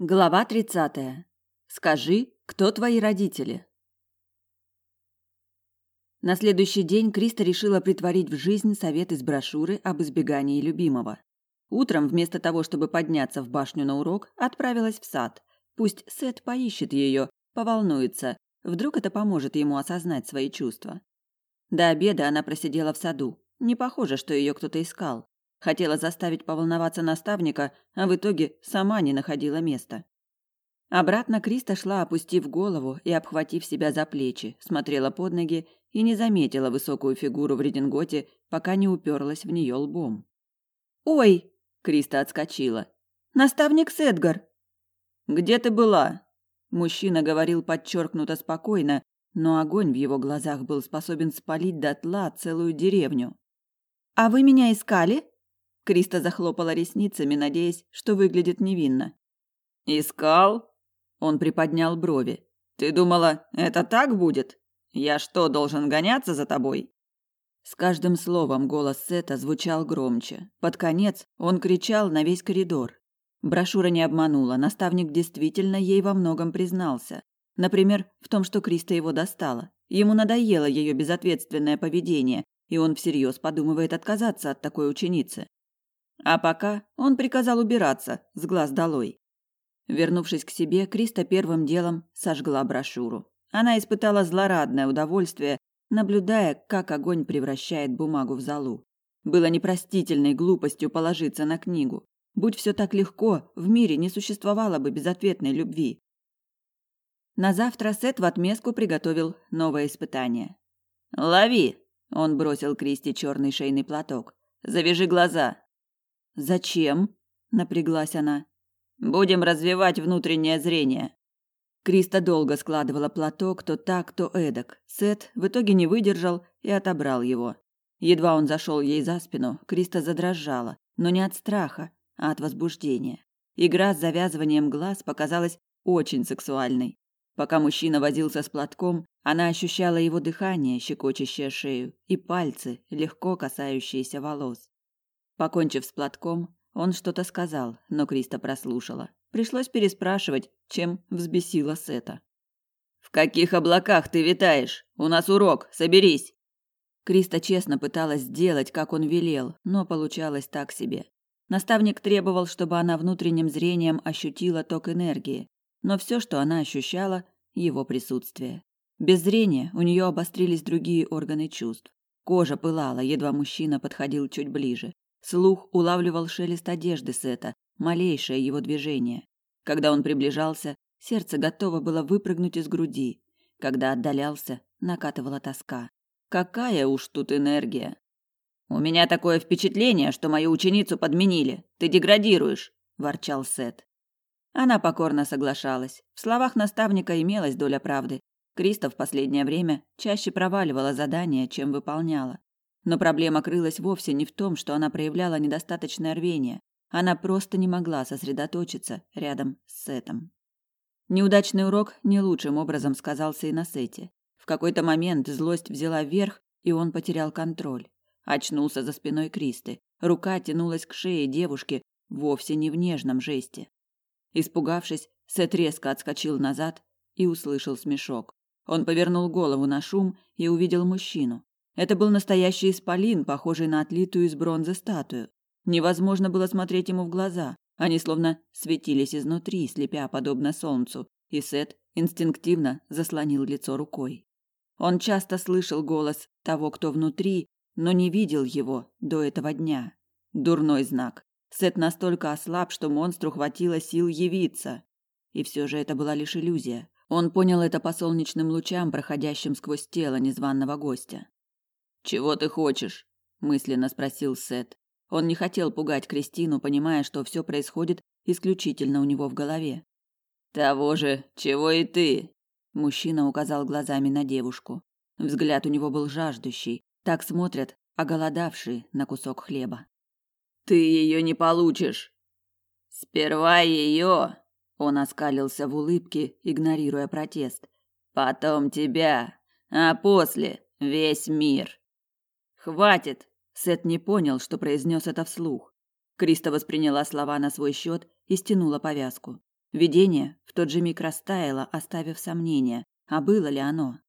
Глава 30. Скажи, кто твои родители? На следующий день Криста решила притворить в жизнь совет из брошюры об избегании любимого. Утром, вместо того, чтобы подняться в башню на урок, отправилась в сад. Пусть Сет поищет ее, поволнуется, вдруг это поможет ему осознать свои чувства. До обеда она просидела в саду. Не похоже, что ее кто-то искал. Хотела заставить поволноваться наставника, а в итоге сама не находила места. Обратно Криста шла, опустив голову и обхватив себя за плечи, смотрела под ноги и не заметила высокую фигуру в рединготе, пока не уперлась в нее лбом. «Ой!» – Криста отскочила. «Наставник Сэдгар!» «Где ты была?» Мужчина говорил подчеркнуто спокойно, но огонь в его глазах был способен спалить дотла целую деревню. «А вы меня искали?» Криста захлопала ресницами, надеясь, что выглядит невинно. «Искал?» Он приподнял брови. «Ты думала, это так будет? Я что, должен гоняться за тобой?» С каждым словом голос Сета звучал громче. Под конец он кричал на весь коридор. Брошюра не обманула, наставник действительно ей во многом признался. Например, в том, что Криста его достала. Ему надоело ее безответственное поведение, и он всерьез подумывает отказаться от такой ученицы. А пока он приказал убираться с глаз долой. Вернувшись к себе, Криста первым делом сожгла брошюру. Она испытала злорадное удовольствие, наблюдая, как огонь превращает бумагу в золу. Было непростительной глупостью положиться на книгу. Будь все так легко, в мире не существовало бы безответной любви. На завтра Сет в отместку приготовил новое испытание. «Лови!» – он бросил Кристи черный шейный платок. «Завяжи глаза, Зачем? напряглась она. Будем развивать внутреннее зрение. Криста долго складывала платок то так, то эдак. Сет в итоге не выдержал и отобрал его. Едва он зашел ей за спину, Криста задрожала, но не от страха, а от возбуждения. Игра с завязыванием глаз показалась очень сексуальной. Пока мужчина возился с платком, она ощущала его дыхание, щекочущее шею, и пальцы, легко касающиеся волос. Покончив с платком, он что-то сказал, но Криста прослушала. Пришлось переспрашивать, чем взбесила Сета. «В каких облаках ты витаешь? У нас урок, соберись!» Криста честно пыталась сделать, как он велел, но получалось так себе. Наставник требовал, чтобы она внутренним зрением ощутила ток энергии, но все, что она ощущала, его присутствие. Без зрения у нее обострились другие органы чувств. Кожа пылала, едва мужчина подходил чуть ближе. Слух улавливал шелест одежды Сета, малейшее его движение. Когда он приближался, сердце готово было выпрыгнуть из груди. Когда отдалялся, накатывала тоска. Какая уж тут энергия! У меня такое впечатление, что мою ученицу подменили. Ты деградируешь, ворчал Сет. Она покорно соглашалась. В словах наставника имелась доля правды. Криста в последнее время чаще проваливала задания, чем выполняла. Но проблема крылась вовсе не в том, что она проявляла недостаточное рвение. Она просто не могла сосредоточиться рядом с Сетом. Неудачный урок не лучшим образом сказался и на Сете. В какой-то момент злость взяла верх, и он потерял контроль. Очнулся за спиной Кристы. Рука тянулась к шее девушки, вовсе не в нежном жесте. Испугавшись, Сет резко отскочил назад и услышал смешок. Он повернул голову на шум и увидел мужчину. Это был настоящий исполин, похожий на отлитую из бронзы статую. Невозможно было смотреть ему в глаза. Они словно светились изнутри, слепя подобно солнцу, и Сет инстинктивно заслонил лицо рукой. Он часто слышал голос того, кто внутри, но не видел его до этого дня. Дурной знак. Сет настолько ослаб, что монстру хватило сил явиться. И все же это была лишь иллюзия. Он понял это по солнечным лучам, проходящим сквозь тело незваного гостя. «Чего ты хочешь?» – мысленно спросил Сет. Он не хотел пугать Кристину, понимая, что все происходит исключительно у него в голове. «Того же, чего и ты!» – мужчина указал глазами на девушку. Взгляд у него был жаждущий. Так смотрят оголодавшие на кусок хлеба. «Ты ее не получишь!» «Сперва ее!» – он оскалился в улыбке, игнорируя протест. «Потом тебя, а после весь мир!» Хватит. Сет не понял, что произнес это вслух. Криста восприняла слова на свой счет и стянула повязку. Видение в тот же миг растаяло, оставив сомнение, а было ли оно?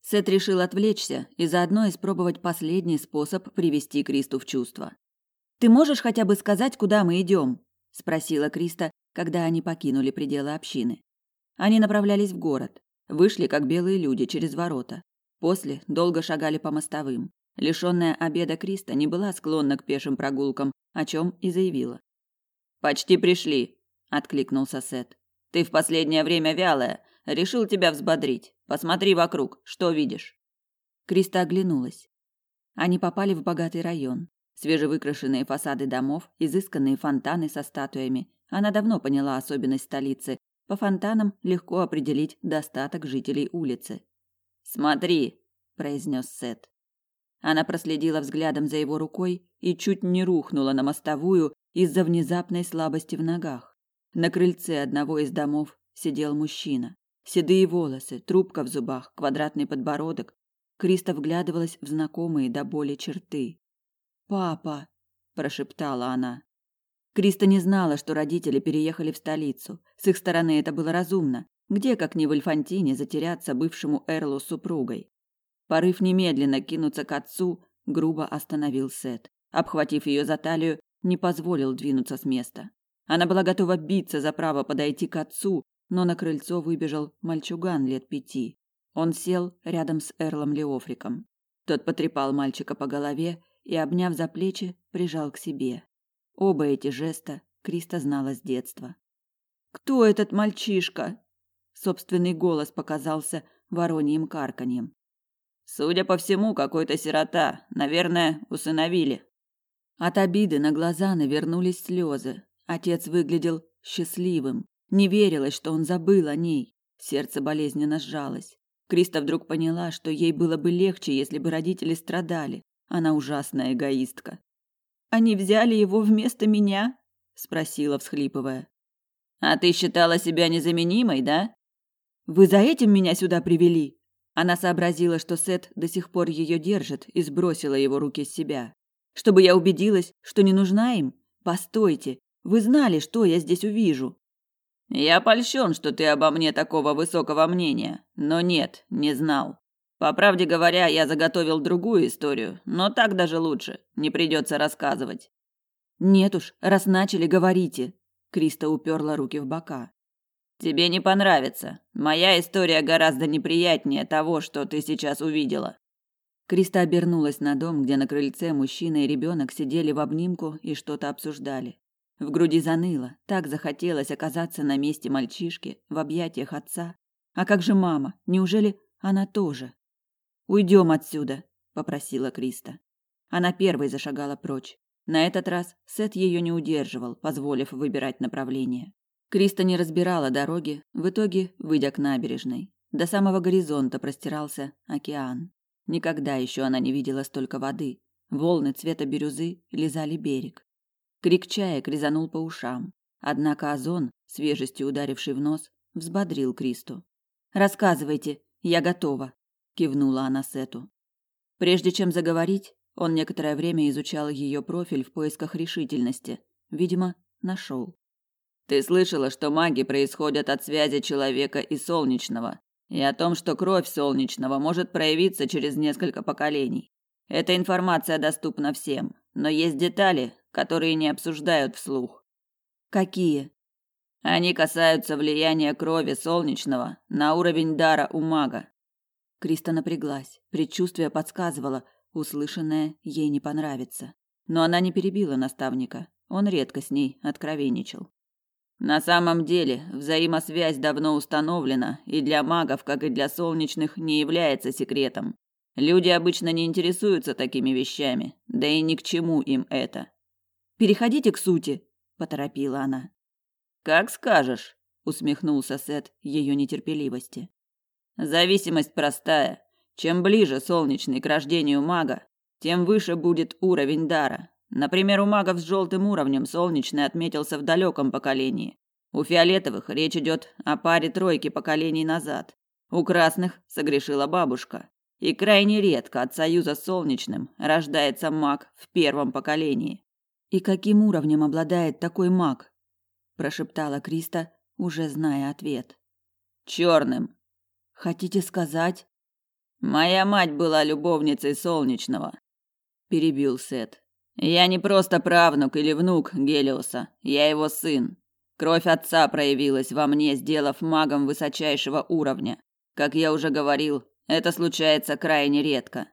Сет решил отвлечься и заодно испробовать последний способ привести Кристу в чувство. «Ты можешь хотя бы сказать, куда мы идем?» – спросила Криста, когда они покинули пределы общины. Они направлялись в город, вышли как белые люди через ворота. После долго шагали по мостовым. Лишённая обеда Криста не была склонна к пешим прогулкам, о чем и заявила. «Почти пришли», – откликнулся Сет. «Ты в последнее время вялая. Решил тебя взбодрить. Посмотри вокруг, что видишь?» Криста оглянулась. Они попали в богатый район. Свежевыкрашенные фасады домов, изысканные фонтаны со статуями. Она давно поняла особенность столицы. По фонтанам легко определить достаток жителей улицы. «Смотри», – произнес Сет. Она проследила взглядом за его рукой и чуть не рухнула на мостовую из-за внезапной слабости в ногах. На крыльце одного из домов сидел мужчина. Седые волосы, трубка в зубах, квадратный подбородок. Криста вглядывалась в знакомые до боли черты. «Папа!» – прошептала она. Криста не знала, что родители переехали в столицу. С их стороны это было разумно. Где, как не в Эльфантине, затеряться бывшему Эрлу супругой? Порыв немедленно кинуться к отцу грубо остановил Сет. Обхватив ее за талию, не позволил двинуться с места. Она была готова биться за право подойти к отцу, но на крыльцо выбежал мальчуган лет пяти. Он сел рядом с Эрлом Леофриком. Тот потрепал мальчика по голове и, обняв за плечи, прижал к себе. Оба эти жеста Криста знала с детства. «Кто этот мальчишка?» Собственный голос показался вороньим карканьем. Судя по всему, какой-то сирота, наверное, усыновили. От обиды на глаза навернулись слезы. Отец выглядел счастливым. Не верилось, что он забыл о ней. Сердце болезненно сжалось. Криста вдруг поняла, что ей было бы легче, если бы родители страдали. Она ужасная эгоистка. Они взяли его вместо меня? спросила, всхлипывая. А ты считала себя незаменимой, да? Вы за этим меня сюда привели? Она сообразила, что Сет до сих пор ее держит, и сбросила его руки с себя. Чтобы я убедилась, что не нужна им? Постойте, вы знали, что я здесь увижу. Я польщен, что ты обо мне такого высокого мнения, но нет, не знал. По правде говоря, я заготовил другую историю, но так даже лучше, не придется рассказывать. Нет уж, раз начали, говорите. Криста уперла руки в бока. Тебе не понравится. Моя история гораздо неприятнее того, что ты сейчас увидела. Криста обернулась на дом, где на крыльце мужчина и ребенок сидели в обнимку и что-то обсуждали. В груди заныло, так захотелось оказаться на месте мальчишки, в объятиях отца. А как же мама? Неужели она тоже? Уйдем отсюда, попросила Криста. Она первой зашагала прочь. На этот раз Сет ее не удерживал, позволив выбирать направление. Криста не разбирала дороги, в итоге, выйдя к набережной, до самого горизонта простирался океан. Никогда еще она не видела столько воды. Волны цвета бирюзы лизали берег. Крик чаек резанул по ушам. Однако озон, свежестью ударивший в нос, взбодрил Кристу. «Рассказывайте, я готова», – кивнула она Сету. Прежде чем заговорить, он некоторое время изучал ее профиль в поисках решительности. Видимо, нашел. Ты слышала, что маги происходят от связи человека и солнечного, и о том, что кровь солнечного может проявиться через несколько поколений. Эта информация доступна всем, но есть детали, которые не обсуждают вслух. Какие? Они касаются влияния крови солнечного на уровень дара у мага. Криста напряглась. Предчувствие подсказывало, услышанное ей не понравится. Но она не перебила наставника. Он редко с ней откровенничал. На самом деле, взаимосвязь давно установлена и для магов, как и для солнечных, не является секретом. Люди обычно не интересуются такими вещами, да и ни к чему им это. Переходите к сути, поторопила она. Как скажешь, усмехнулся Сет ее нетерпеливости. Зависимость простая. Чем ближе солнечный к рождению мага, тем выше будет уровень дара. Например, у магов с желтым уровнем солнечный отметился в далеком поколении. У фиолетовых речь идет о паре тройки поколений назад. У красных согрешила бабушка. И крайне редко от союза с солнечным рождается маг в первом поколении. И каким уровнем обладает такой маг? прошептала Криста, уже зная ответ. Черным. Хотите сказать? Моя мать была любовницей Солнечного, перебил Сет. Я не просто правнук или внук Гелиоса, я его сын. Кровь отца проявилась во мне, сделав магом высочайшего уровня. Как я уже говорил, это случается крайне редко.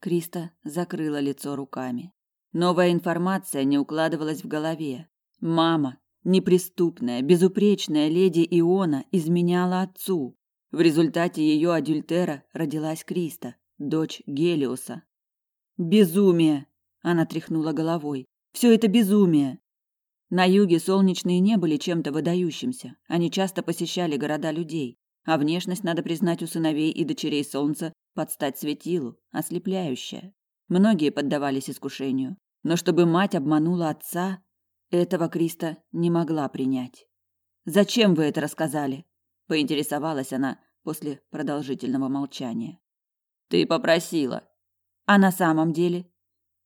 Криста закрыла лицо руками. Новая информация не укладывалась в голове. Мама, неприступная, безупречная леди Иона, изменяла отцу. В результате ее адюльтера родилась Криста, дочь Гелиоса. Безумие, она тряхнула головой. Все это безумие. На юге солнечные не были чем-то выдающимся. Они часто посещали города людей, а внешность, надо признать, у сыновей и дочерей солнца под стать светилу, ослепляющая. Многие поддавались искушению, но чтобы мать обманула отца, этого Криста не могла принять. Зачем вы это рассказали? поинтересовалась она после продолжительного молчания. Ты попросила. А на самом деле?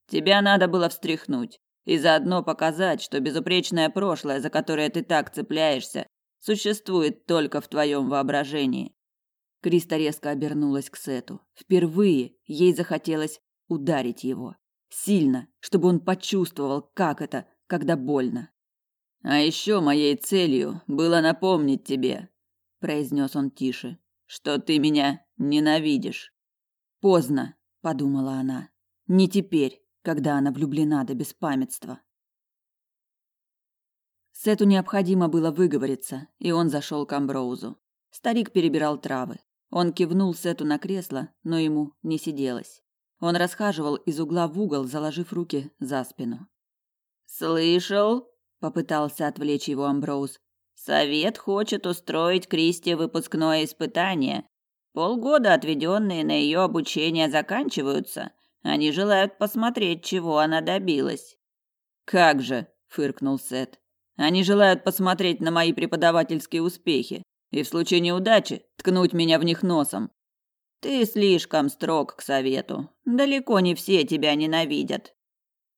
Тебя надо было встряхнуть и заодно показать, что безупречное прошлое, за которое ты так цепляешься, существует только в твоем воображении. Криста резко обернулась к Сету. Впервые ей захотелось ударить его. Сильно, чтобы он почувствовал, как это, когда больно. А еще моей целью было напомнить тебе, произнес он тише, что ты меня ненавидишь. Поздно, подумала она. Не теперь, когда она влюблена до беспамятства. Сету необходимо было выговориться, и он зашел к Амброузу. Старик перебирал травы. Он кивнул Сету на кресло, но ему не сиделось. Он расхаживал из угла в угол, заложив руки за спину. «Слышал?» – попытался отвлечь его Амброуз. «Совет хочет устроить Кристи выпускное испытание. Полгода, отведенные на ее обучение, заканчиваются, они желают посмотреть, чего она добилась. Как же, фыркнул Сет. Они желают посмотреть на мои преподавательские успехи и в случае неудачи ткнуть меня в них носом. Ты слишком строг к совету. Далеко не все тебя ненавидят.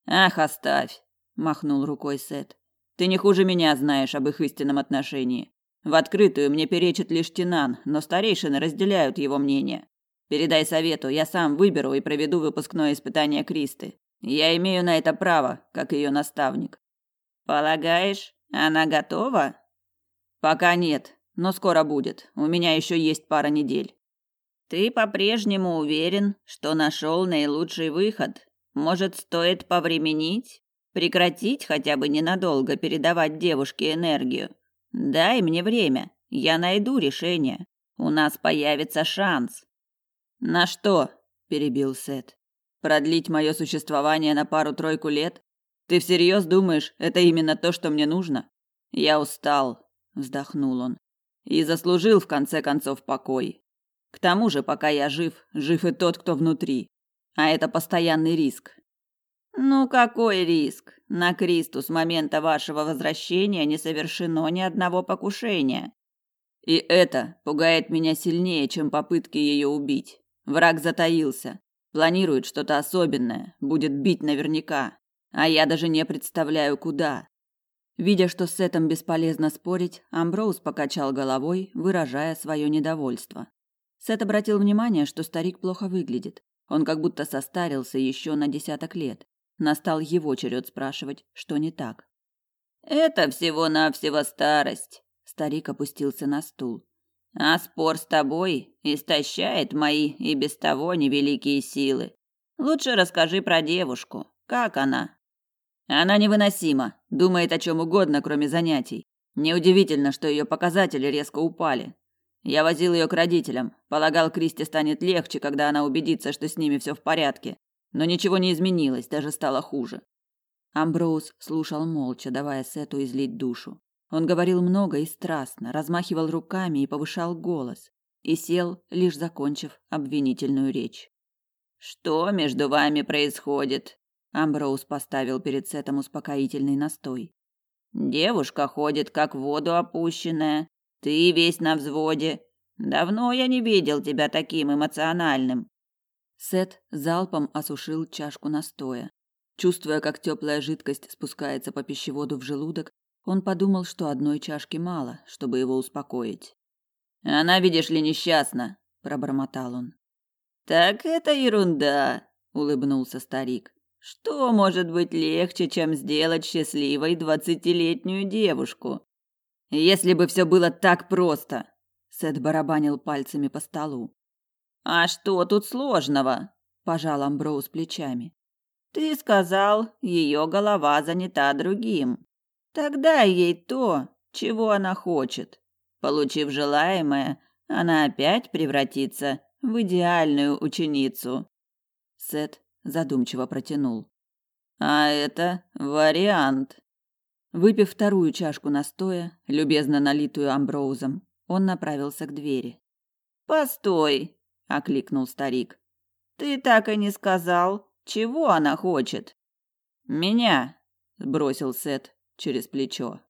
Ах, оставь, махнул рукой Сет. Ты не хуже меня знаешь об их истинном отношении. В открытую мне перечит лишь Тинан, но старейшины разделяют его мнение. Передай совету, я сам выберу и проведу выпускное испытание Кристы. Я имею на это право, как ее наставник. Полагаешь, она готова? Пока нет, но скоро будет. У меня еще есть пара недель. Ты по-прежнему уверен, что нашел наилучший выход? Может, стоит повременить? Прекратить хотя бы ненадолго передавать девушке энергию? Дай мне время, я найду решение. У нас появится шанс. На что? перебил Сет. Продлить мое существование на пару-тройку лет? Ты всерьез думаешь, это именно то, что мне нужно? Я устал, вздохнул он. И заслужил в конце концов покой. К тому же, пока я жив, жив и тот, кто внутри. А это постоянный риск. Ну какой риск? На Кристу с момента вашего возвращения не совершено ни одного покушения. И это пугает меня сильнее, чем попытки ее убить. Враг затаился, планирует что-то особенное, будет бить наверняка, а я даже не представляю куда. Видя, что с этим бесполезно спорить, Амброуз покачал головой, выражая свое недовольство. Сет обратил внимание, что старик плохо выглядит. Он как будто состарился еще на десяток лет. Настал его черед спрашивать, что не так. «Это всего-навсего старость», – старик опустился на стул. А спор с тобой истощает мои и без того невеликие силы. Лучше расскажи про девушку. Как она? Она невыносима, думает о чем угодно, кроме занятий. Неудивительно, что ее показатели резко упали. Я возил ее к родителям, полагал, Кристи станет легче, когда она убедится, что с ними все в порядке. Но ничего не изменилось, даже стало хуже. Амброуз слушал молча, давая Сету излить душу. Он говорил много и страстно, размахивал руками и повышал голос, и сел, лишь закончив обвинительную речь. Что между вами происходит? Амброуз поставил перед Сетом успокоительный настой. Девушка ходит как в воду опущенная. Ты весь на взводе. Давно я не видел тебя таким эмоциональным. Сет залпом осушил чашку настоя. Чувствуя, как теплая жидкость спускается по пищеводу в желудок, Он подумал, что одной чашки мало, чтобы его успокоить. Она, видишь ли, несчастна, пробормотал он. Так это ерунда, улыбнулся старик. Что может быть легче, чем сделать счастливой двадцатилетнюю девушку? Если бы все было так просто, Сет барабанил пальцами по столу. А что тут сложного? пожал Амброуз плечами. Ты сказал, ее голова занята другим. Тогда ей то, чего она хочет. Получив желаемое, она опять превратится в идеальную ученицу. Сет задумчиво протянул. А это вариант. Выпив вторую чашку настоя, любезно налитую амброузом, он направился к двери. "Постой", окликнул старик. "Ты так и не сказал, чего она хочет?" "Меня", бросил Сет через плечо.